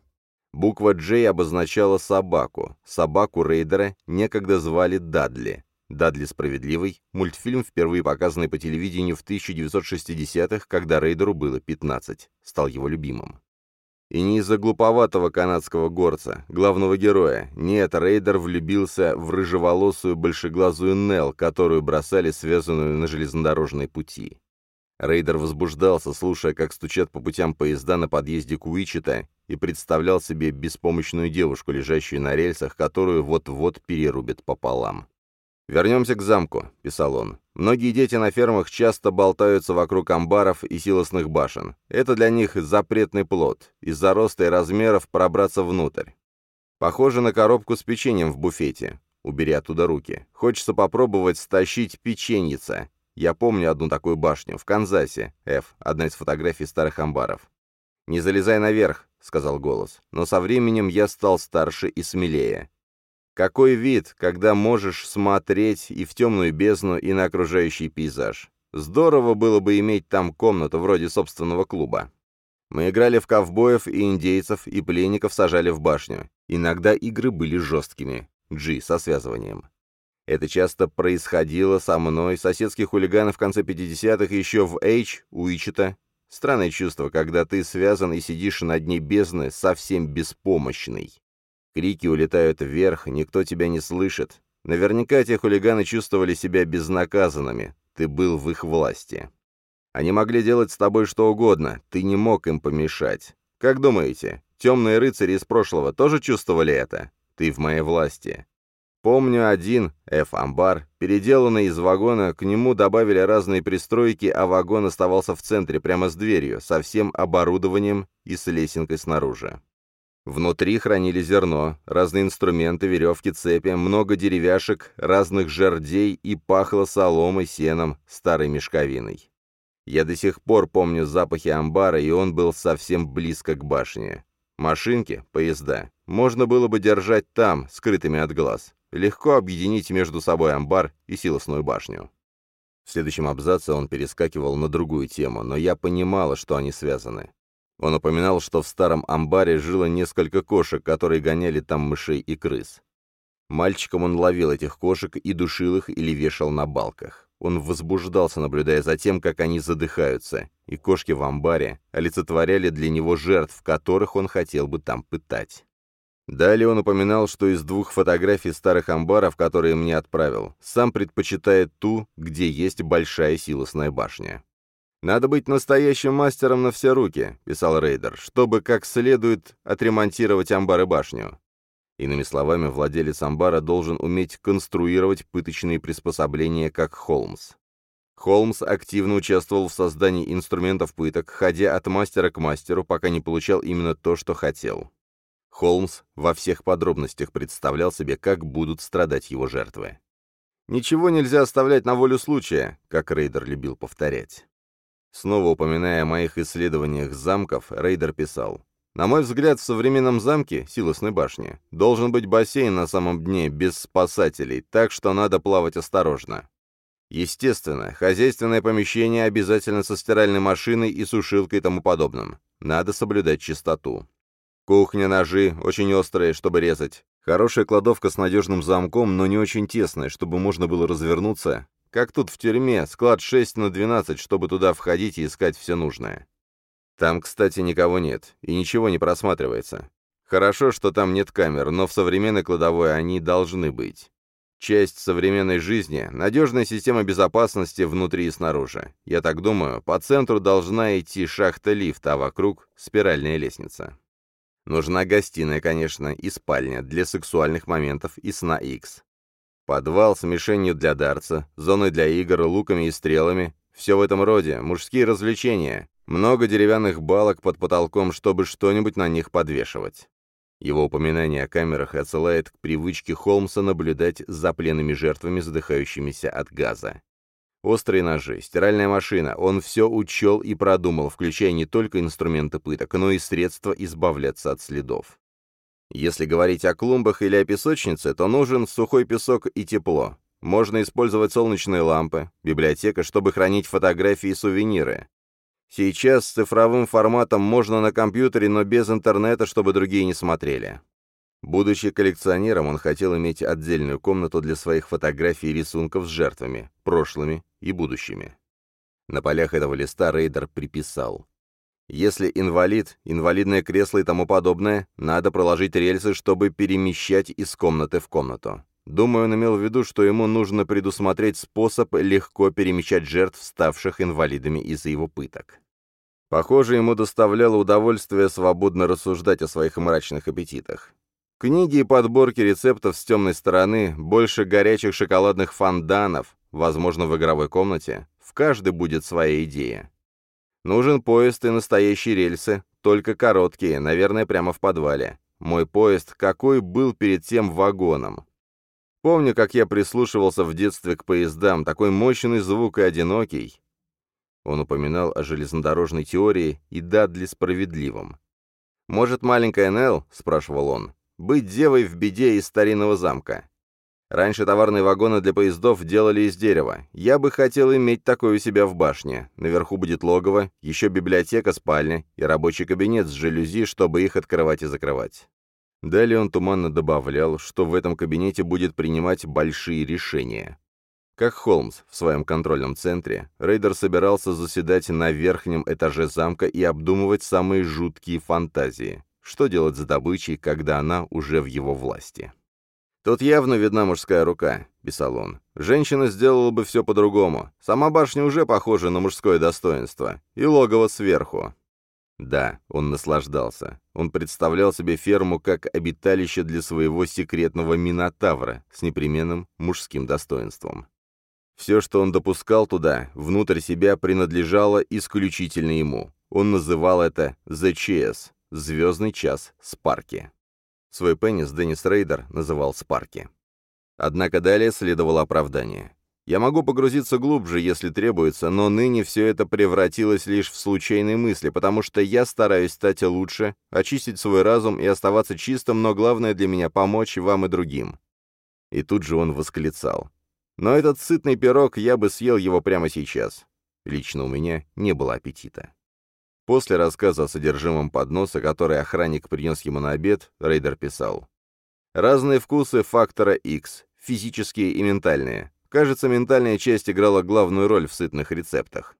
Буква «J» обозначала собаку. Собаку рейдера некогда звали Дадли. «Дадли справедливый» — мультфильм, впервые показанный по телевидению в 1960-х, когда рейдеру было 15, стал его любимым. И не из-за глуповатого канадского горца, главного героя. Нет, Рейдер влюбился в рыжеволосую большеглазую Нел, которую бросали связанную на железнодорожной пути. Рейдер возбуждался, слушая, как стучат по путям поезда на подъезде к Уичета, и представлял себе беспомощную девушку, лежащую на рельсах, которую вот-вот перерубят пополам. «Вернемся к замку», — писал он. «Многие дети на фермах часто болтаются вокруг амбаров и силосных башен. Это для них запретный плод. Из-за роста и размеров пробраться внутрь. Похоже на коробку с печеньем в буфете. Убери оттуда руки. Хочется попробовать стащить печеньица. Я помню одну такую башню, в Канзасе. Ф. Одна из фотографий старых амбаров. «Не залезай наверх», — сказал голос. Но со временем я стал старше и смелее. Какой вид, когда можешь смотреть и в темную бездну, и на окружающий пейзаж. Здорово было бы иметь там комнату вроде собственного клуба. Мы играли в ковбоев и индейцев, и пленников сажали в башню. Иногда игры были жесткими. G со связыванием. Это часто происходило со мной, соседских хулиганов в конце 50-х, еще в H, Уичета. Странное чувство, когда ты связан и сидишь на дне бездны, совсем беспомощный. Крики улетают вверх, никто тебя не слышит. Наверняка эти хулиганы чувствовали себя безнаказанными. Ты был в их власти. Они могли делать с тобой что угодно, ты не мог им помешать. Как думаете, темные рыцари из прошлого тоже чувствовали это? Ты в моей власти. Помню один, F-амбар, переделанный из вагона, к нему добавили разные пристройки, а вагон оставался в центре, прямо с дверью, со всем оборудованием и с лесенкой снаружи. Внутри хранили зерно, разные инструменты, веревки, цепи, много деревяшек, разных жердей и пахло соломой, сеном, старой мешковиной. Я до сих пор помню запахи амбара, и он был совсем близко к башне. Машинки, поезда, можно было бы держать там, скрытыми от глаз. Легко объединить между собой амбар и силосную башню. В следующем абзаце он перескакивал на другую тему, но я понимала, что они связаны. Он упоминал, что в старом амбаре жило несколько кошек, которые гоняли там мышей и крыс. Мальчиком он ловил этих кошек и душил их или вешал на балках. Он возбуждался, наблюдая за тем, как они задыхаются, и кошки в амбаре олицетворяли для него жертв, которых он хотел бы там пытать. Далее он упоминал, что из двух фотографий старых амбаров, которые мне отправил, сам предпочитает ту, где есть большая силосная башня. «Надо быть настоящим мастером на все руки», — писал Рейдер, «чтобы как следует отремонтировать амбар и башню». Иными словами, владелец амбара должен уметь конструировать пыточные приспособления, как Холмс. Холмс активно участвовал в создании инструментов пыток, ходя от мастера к мастеру, пока не получал именно то, что хотел. Холмс во всех подробностях представлял себе, как будут страдать его жертвы. Ничего нельзя оставлять на волю случая, как Рейдер любил повторять. Снова упоминая о моих исследованиях замков, Рейдер писал. На мой взгляд, в современном замке, Силосной башни, должен быть бассейн на самом дне, без спасателей, так что надо плавать осторожно. Естественно, хозяйственное помещение обязательно со стиральной машиной и сушилкой и тому подобным. Надо соблюдать чистоту. Кухня, ножи, очень острые, чтобы резать. Хорошая кладовка с надежным замком, но не очень тесная, чтобы можно было развернуться. Как тут в тюрьме, склад 6 на 12, чтобы туда входить и искать все нужное. Там, кстати, никого нет, и ничего не просматривается. Хорошо, что там нет камер, но в современной кладовой они должны быть. Часть современной жизни — надежная система безопасности внутри и снаружи. Я так думаю, по центру должна идти шахта лифта, а вокруг — спиральная лестница. Нужна гостиная, конечно, и спальня для сексуальных моментов и сна X. Подвал с мишенью для дарца, зоны для игр, луками и стрелами. Все в этом роде, мужские развлечения. Много деревянных балок под потолком, чтобы что-нибудь на них подвешивать. Его упоминание о камерах отсылает к привычке Холмса наблюдать за пленными жертвами, задыхающимися от газа. Острые ножи, стиральная машина, он все учел и продумал, включая не только инструменты пыток, но и средства избавляться от следов. Если говорить о клумбах или о песочнице, то нужен сухой песок и тепло. Можно использовать солнечные лампы, библиотека, чтобы хранить фотографии и сувениры. Сейчас с цифровым форматом можно на компьютере, но без интернета, чтобы другие не смотрели. Будучи коллекционером, он хотел иметь отдельную комнату для своих фотографий и рисунков с жертвами, прошлыми и будущими. На полях этого листа Рейдер приписал. Если инвалид, инвалидное кресло и тому подобное, надо проложить рельсы, чтобы перемещать из комнаты в комнату. Думаю, он имел в виду, что ему нужно предусмотреть способ легко перемещать жертв, ставших инвалидами из-за его пыток. Похоже, ему доставляло удовольствие свободно рассуждать о своих мрачных аппетитах. Книги и подборки рецептов с темной стороны, больше горячих шоколадных фонданов, возможно, в игровой комнате. В каждой будет своя идея. Нужен поезд и настоящие рельсы, только короткие, наверное, прямо в подвале. Мой поезд какой был перед тем вагоном. Помню, как я прислушивался в детстве к поездам, такой мощный звук и одинокий. Он упоминал о железнодорожной теории и Дадли справедливом. «Может, маленькая Нелл?» — спрашивал он быть девой в беде из старинного замка. Раньше товарные вагоны для поездов делали из дерева. Я бы хотел иметь такое у себя в башне. Наверху будет логово, еще библиотека, спальня и рабочий кабинет с жалюзи, чтобы их открывать и закрывать. Далее он туманно добавлял, что в этом кабинете будет принимать большие решения. Как Холмс в своем контрольном центре, Рейдер собирался заседать на верхнем этаже замка и обдумывать самые жуткие фантазии. Что делать с добычей, когда она уже в его власти? «Тут явно видна мужская рука», — писал он. «Женщина сделала бы все по-другому. Сама башня уже похожа на мужское достоинство. И логово сверху». Да, он наслаждался. Он представлял себе ферму как обиталище для своего секретного минотавра с непременным мужским достоинством. Все, что он допускал туда, внутрь себя принадлежало исключительно ему. Он называл это «ЗЧС» «Звездный час Спарки». Свой пеннис Деннис Рейдер называл Спарки. Однако далее следовало оправдание. Я могу погрузиться глубже, если требуется, но ныне все это превратилось лишь в случайные мысли, потому что я стараюсь стать лучше, очистить свой разум и оставаться чистым, но главное для меня — помочь вам и другим. И тут же он восклицал. Но этот сытный пирог, я бы съел его прямо сейчас. Лично у меня не было аппетита. После рассказа о содержимом подноса, который охранник принес ему на обед, Рейдер писал. «Разные вкусы фактора X, физические и ментальные. Кажется, ментальная часть играла главную роль в сытных рецептах.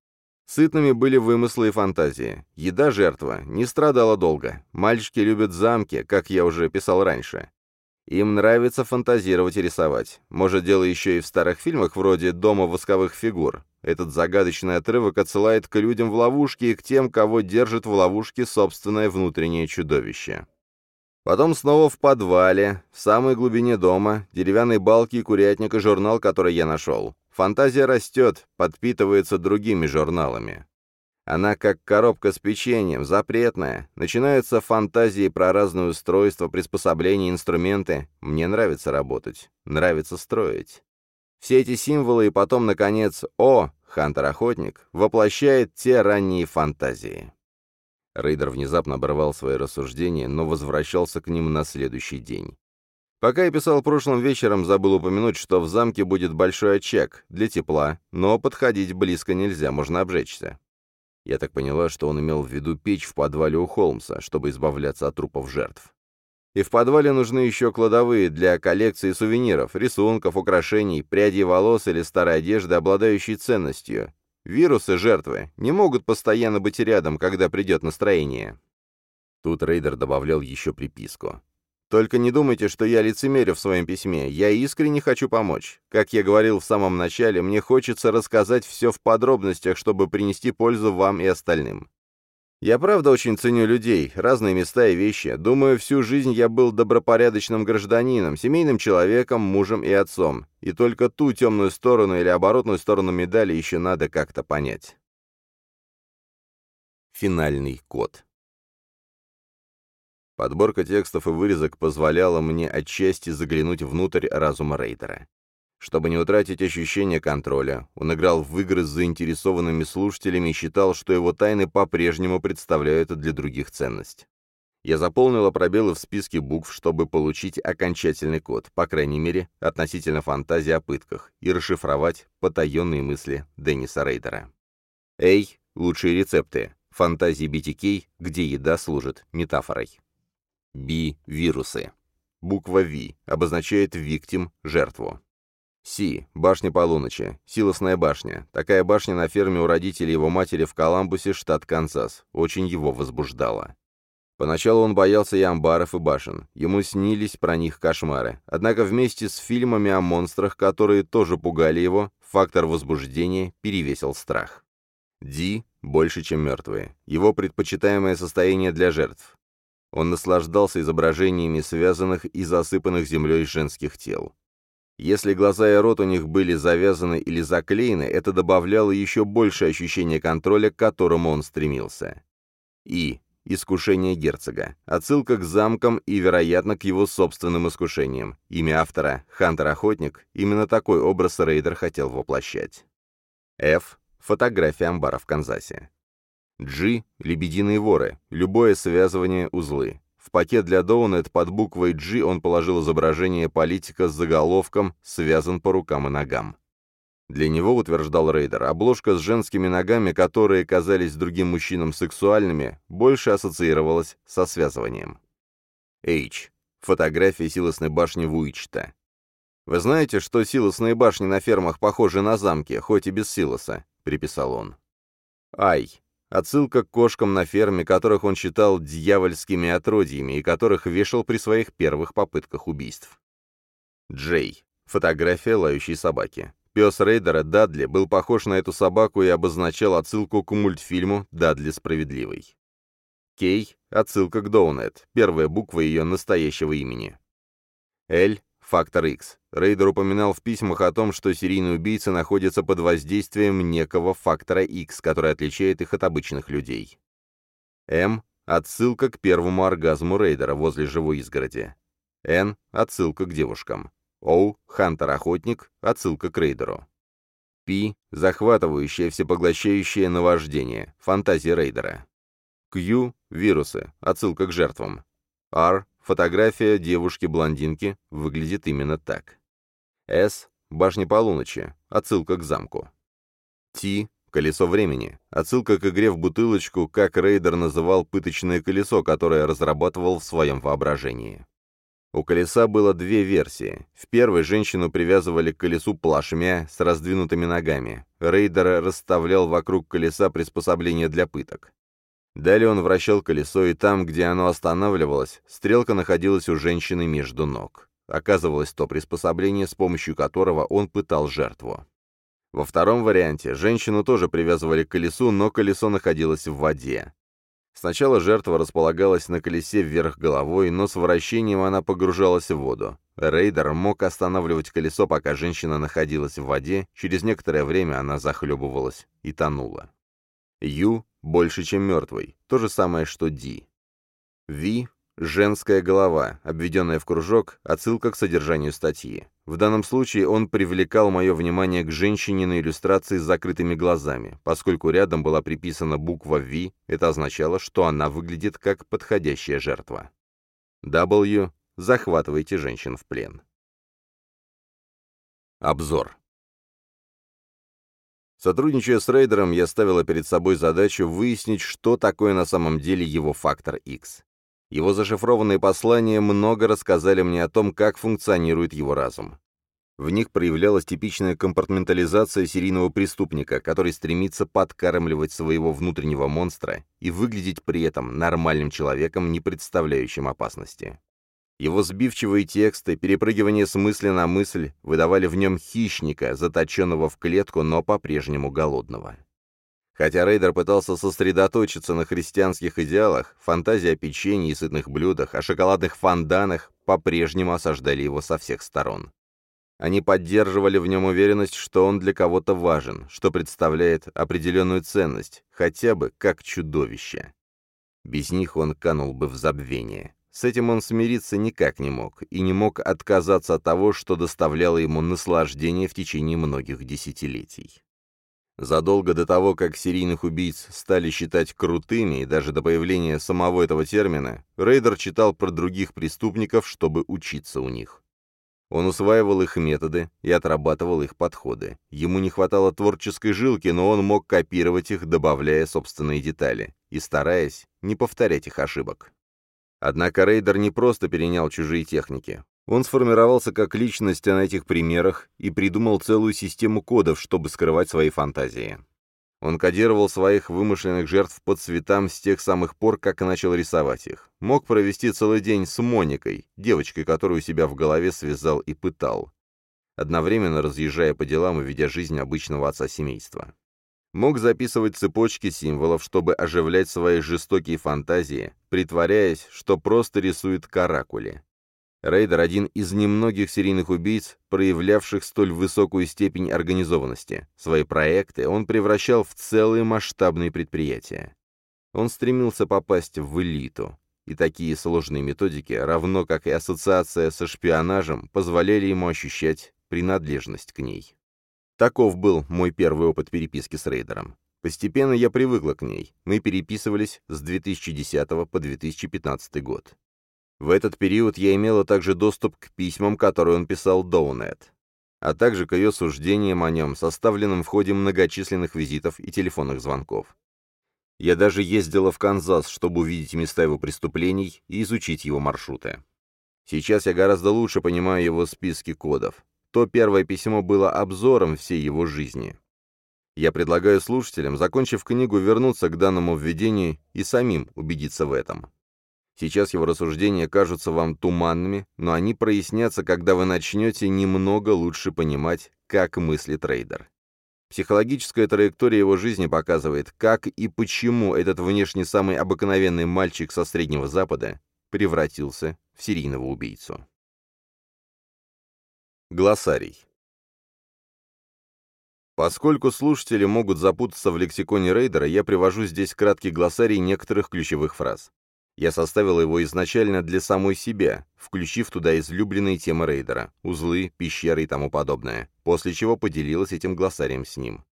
Сытными были вымыслы и фантазии. Еда жертва не страдала долго. Мальчики любят замки, как я уже писал раньше. Им нравится фантазировать и рисовать. Может, дело еще и в старых фильмах вроде «Дома восковых фигур». Этот загадочный отрывок отсылает к людям в ловушке и к тем, кого держит в ловушке собственное внутреннее чудовище. Потом снова в подвале, в самой глубине дома, деревянные балки и курятник и журнал, который я нашел. Фантазия растет, подпитывается другими журналами. Она как коробка с печеньем, запретная. Начинаются фантазии про разные устройства, приспособления, инструменты. Мне нравится работать, нравится строить. Все эти символы и потом, наконец, «О», Хантер-охотник, воплощает те ранние фантазии. Рейдер внезапно оборвал свои рассуждения, но возвращался к ним на следующий день. Пока я писал прошлым вечером, забыл упомянуть, что в замке будет большой очаг для тепла, но подходить близко нельзя, можно обжечься. Я так поняла, что он имел в виду печь в подвале у Холмса, чтобы избавляться от трупов жертв. И в подвале нужны еще кладовые для коллекции сувениров, рисунков, украшений, прядей волос или старой одежды, обладающей ценностью, Вирусы жертвы не могут постоянно быть рядом, когда придет настроение. Тут Рейдер добавлял еще приписку. «Только не думайте, что я лицемерю в своем письме. Я искренне хочу помочь. Как я говорил в самом начале, мне хочется рассказать все в подробностях, чтобы принести пользу вам и остальным. Я правда очень ценю людей, разные места и вещи. Думаю, всю жизнь я был добропорядочным гражданином, семейным человеком, мужем и отцом. И только ту темную сторону или оборотную сторону медали еще надо как-то понять. Финальный код. Подборка текстов и вырезок позволяла мне отчасти заглянуть внутрь разума Рейдера. Чтобы не утратить ощущение контроля, он играл в игры с заинтересованными слушателями и считал, что его тайны по-прежнему представляют для других ценность. Я заполнила пробелы в списке букв, чтобы получить окончательный код, по крайней мере, относительно фантазии о пытках, и расшифровать потаенные мысли Денниса Рейдера. A. Лучшие рецепты. Фантазии BTK, где еда служит метафорой. B. Вирусы. Буква V обозначает victim, жертву. Си, башня полуночи, силосная башня. Такая башня на ферме у родителей его матери в Коламбусе, штат Канзас. Очень его возбуждала. Поначалу он боялся и амбаров, и башен. Ему снились про них кошмары. Однако вместе с фильмами о монстрах, которые тоже пугали его, фактор возбуждения перевесил страх. Ди больше, чем мертвые. Его предпочитаемое состояние для жертв. Он наслаждался изображениями связанных и засыпанных землей женских тел. Если глаза и рот у них были завязаны или заклеены, это добавляло еще больше ощущения контроля, к которому он стремился. E. Искушение герцога. Отсылка к замкам и, вероятно, к его собственным искушениям. Имя автора — Хантер-охотник. Именно такой образ Рейдер хотел воплощать. F. Фотография амбара в Канзасе. G. Лебединые воры. Любое связывание узлы. В пакет для Доунет под буквой G он положил изображение политика с заголовком «Связан по рукам и ногам». Для него, утверждал Рейдер, обложка с женскими ногами, которые казались другим мужчинам сексуальными, больше ассоциировалась со связыванием. H. Фотография силосной башни Вуичта. «Вы знаете, что силосные башни на фермах похожи на замки, хоть и без силоса?» — приписал он. I. Отсылка к кошкам на ферме, которых он считал дьявольскими отродьями и которых вешал при своих первых попытках убийств. Джей. Фотография лающей собаки. Пес рейдера Дадли был похож на эту собаку и обозначал отсылку к мультфильму «Дадли справедливый». K — отсылка к Доунет, первая буква ее настоящего имени. L Фактор X. Рейдер упоминал в письмах о том, что серийный убийца находится под воздействием некого фактора X, который отличает их от обычных людей. M. Отсылка к первому оргазму Рейдера возле живой изгороди. N. Отсылка к девушкам. O. Хантер-охотник. Отсылка к Рейдеру. P. Захватывающее всепоглощающее наваждение. Фантазия Рейдера. Q. Вирусы. Отсылка к жертвам. R. Фотография девушки-блондинки выглядит именно так. С. Башня полуночи. Отсылка к замку. Т. Колесо времени. Отсылка к игре в бутылочку, как Рейдер называл пыточное колесо, которое разрабатывал в своем воображении. У колеса было две версии. В первой женщину привязывали к колесу плашмя с раздвинутыми ногами. Рейдер расставлял вокруг колеса приспособления для пыток. Далее он вращал колесо, и там, где оно останавливалось, стрелка находилась у женщины между ног. Оказывалось то приспособление, с помощью которого он пытал жертву. Во втором варианте женщину тоже привязывали к колесу, но колесо находилось в воде. Сначала жертва располагалась на колесе вверх головой, но с вращением она погружалась в воду. Рейдер мог останавливать колесо, пока женщина находилась в воде, через некоторое время она захлебывалась и тонула. Ю больше, чем мертвый. То же самое, что Ди. Ви Женская голова, обведенная в кружок, отсылка к содержанию статьи. В данном случае он привлекал мое внимание к женщине на иллюстрации с закрытыми глазами. Поскольку рядом была приписана буква V, это означало, что она выглядит как подходящая жертва. W. Захватывайте женщин в плен. Обзор. Сотрудничая с рейдером, я ставила перед собой задачу выяснить, что такое на самом деле его фактор X. Его зашифрованные послания много рассказали мне о том, как функционирует его разум. В них проявлялась типичная компартментализация серийного преступника, который стремится подкармливать своего внутреннего монстра и выглядеть при этом нормальным человеком, не представляющим опасности. Его сбивчивые тексты, перепрыгивание с мысли на мысль выдавали в нем хищника, заточенного в клетку, но по-прежнему голодного. Хотя Рейдер пытался сосредоточиться на христианских идеалах, фантазия о печенье и сытных блюдах, о шоколадных фонданах по-прежнему осаждали его со всех сторон. Они поддерживали в нем уверенность, что он для кого-то важен, что представляет определенную ценность, хотя бы как чудовище. Без них он канул бы в забвение. С этим он смириться никак не мог, и не мог отказаться от того, что доставляло ему наслаждение в течение многих десятилетий. Задолго до того, как серийных убийц стали считать крутыми, и даже до появления самого этого термина, Рейдер читал про других преступников, чтобы учиться у них. Он усваивал их методы и отрабатывал их подходы. Ему не хватало творческой жилки, но он мог копировать их, добавляя собственные детали, и стараясь не повторять их ошибок. Однако Рейдер не просто перенял чужие техники. Он сформировался как личность на этих примерах и придумал целую систему кодов, чтобы скрывать свои фантазии. Он кодировал своих вымышленных жертв по цветам с тех самых пор, как начал рисовать их. Мог провести целый день с Моникой, девочкой, которую себя в голове связал и пытал. Одновременно разъезжая по делам и ведя жизнь обычного отца семейства. Мог записывать цепочки символов, чтобы оживлять свои жестокие фантазии, притворяясь, что просто рисует каракули. Рейдер – один из немногих серийных убийц, проявлявших столь высокую степень организованности. Свои проекты он превращал в целые масштабные предприятия. Он стремился попасть в элиту, и такие сложные методики, равно как и ассоциация со шпионажем, позволяли ему ощущать принадлежность к ней. Таков был мой первый опыт переписки с рейдером. Постепенно я привыкла к ней. Мы переписывались с 2010 по 2015 год. В этот период я имела также доступ к письмам, которые он писал Доунет, а также к ее суждениям о нем, составленным в ходе многочисленных визитов и телефонных звонков. Я даже ездила в Канзас, чтобы увидеть места его преступлений и изучить его маршруты. Сейчас я гораздо лучше понимаю его списки кодов. То первое письмо было обзором всей его жизни. Я предлагаю слушателям, закончив книгу, вернуться к данному введению и самим убедиться в этом. Сейчас его рассуждения кажутся вам туманными, но они прояснятся, когда вы начнете немного лучше понимать, как мыслит трейдер. Психологическая траектория его жизни показывает, как и почему этот внешне самый обыкновенный мальчик со Среднего Запада превратился в серийного убийцу. Глоссарий. Поскольку слушатели могут запутаться в лексиконе рейдера, я привожу здесь краткий глоссарий некоторых ключевых фраз. Я составил его изначально для самой себя, включив туда излюбленные темы рейдера, узлы, пещеры и тому подобное, после чего поделилась этим глоссарием с ним.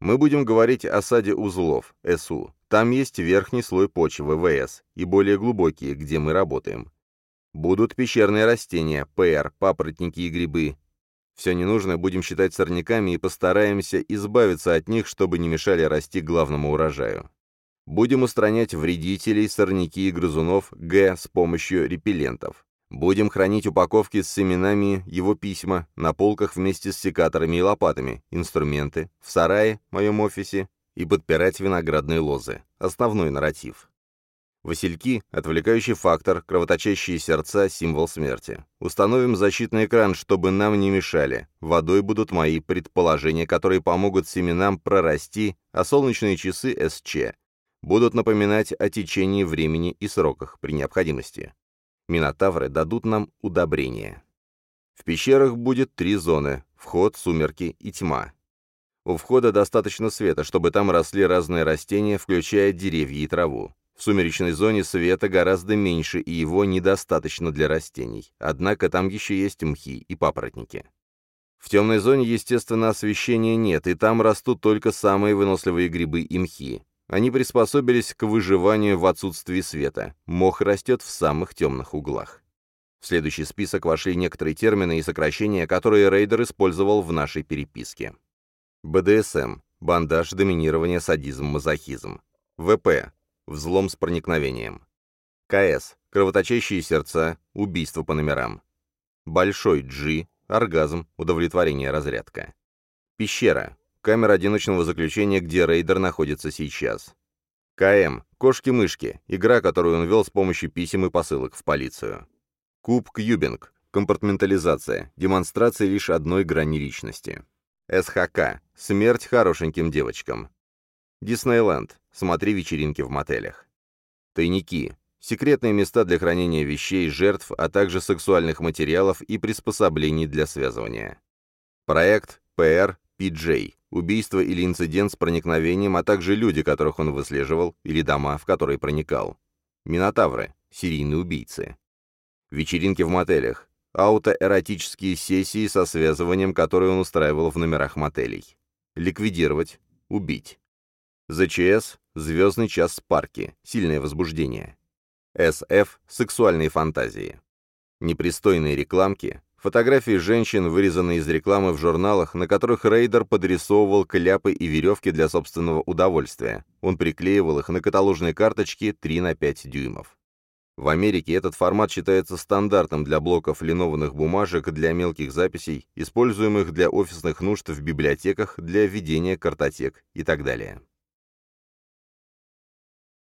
Мы будем говорить о саде узлов, СУ. Там есть верхний слой почвы, ВС, и более глубокие, где мы работаем. Будут пещерные растения, ПР, папоротники и грибы. Все ненужное будем считать сорняками и постараемся избавиться от них, чтобы не мешали расти главному урожаю. Будем устранять вредителей, сорняки и грызунов Г с помощью репеллентов. Будем хранить упаковки с семенами, его письма, на полках вместе с секаторами и лопатами, инструменты, в сарае, моем офисе, и подпирать виноградные лозы. Основной нарратив. Васильки – отвлекающий фактор, кровоточащие сердца – символ смерти. Установим защитный экран, чтобы нам не мешали. Водой будут мои предположения, которые помогут семенам прорасти, а солнечные часы – СЧ будут напоминать о течении времени и сроках при необходимости. Минотавры дадут нам удобрение. В пещерах будет три зоны – вход, сумерки и тьма. У входа достаточно света, чтобы там росли разные растения, включая деревья и траву. В сумеречной зоне света гораздо меньше, и его недостаточно для растений. Однако там еще есть мхи и папоротники. В темной зоне, естественно, освещения нет, и там растут только самые выносливые грибы и мхи. Они приспособились к выживанию в отсутствии света. Мох растет в самых темных углах. В следующий список вошли некоторые термины и сокращения, которые Рейдер использовал в нашей переписке. БДСМ – бандаж, доминирование, садизм, мазохизм. ВП – взлом с проникновением. КС – кровоточащие сердца, убийство по номерам. Большой G Оргазм, удовлетворение, разрядка. Пещера. Камера одиночного заключения, где рейдер находится сейчас. КМ. Кошки-мышки. Игра, которую он вел с помощью писем и посылок в полицию. Куб Кьюбинг. Компартментализация. Демонстрация лишь одной грани личности. СХК. Смерть хорошеньким девочкам. Диснейленд. Смотри вечеринки в мотелях. Тайники. Секретные места для хранения вещей, жертв, а также сексуальных материалов и приспособлений для связывания. Проект PR-PJ. Убийство или инцидент с проникновением, а также люди, которых он выслеживал, или дома, в которые проникал. Минотавры. Серийные убийцы. Вечеринки в мотелях. Аутоэротические сессии со связыванием, которые он устраивал в номерах мотелей. Ликвидировать. Убить. ЗЧС. Звездный час парки. Сильное возбуждение. СФ – сексуальные фантазии. Непристойные рекламки, фотографии женщин, вырезанные из рекламы в журналах, на которых рейдер подрисовывал кляпы и веревки для собственного удовольствия. Он приклеивал их на каталожные карточки 3 на 5 дюймов. В Америке этот формат считается стандартным для блоков линованных бумажек для мелких записей, используемых для офисных нужд в библиотеках, для ведения картотек и так далее.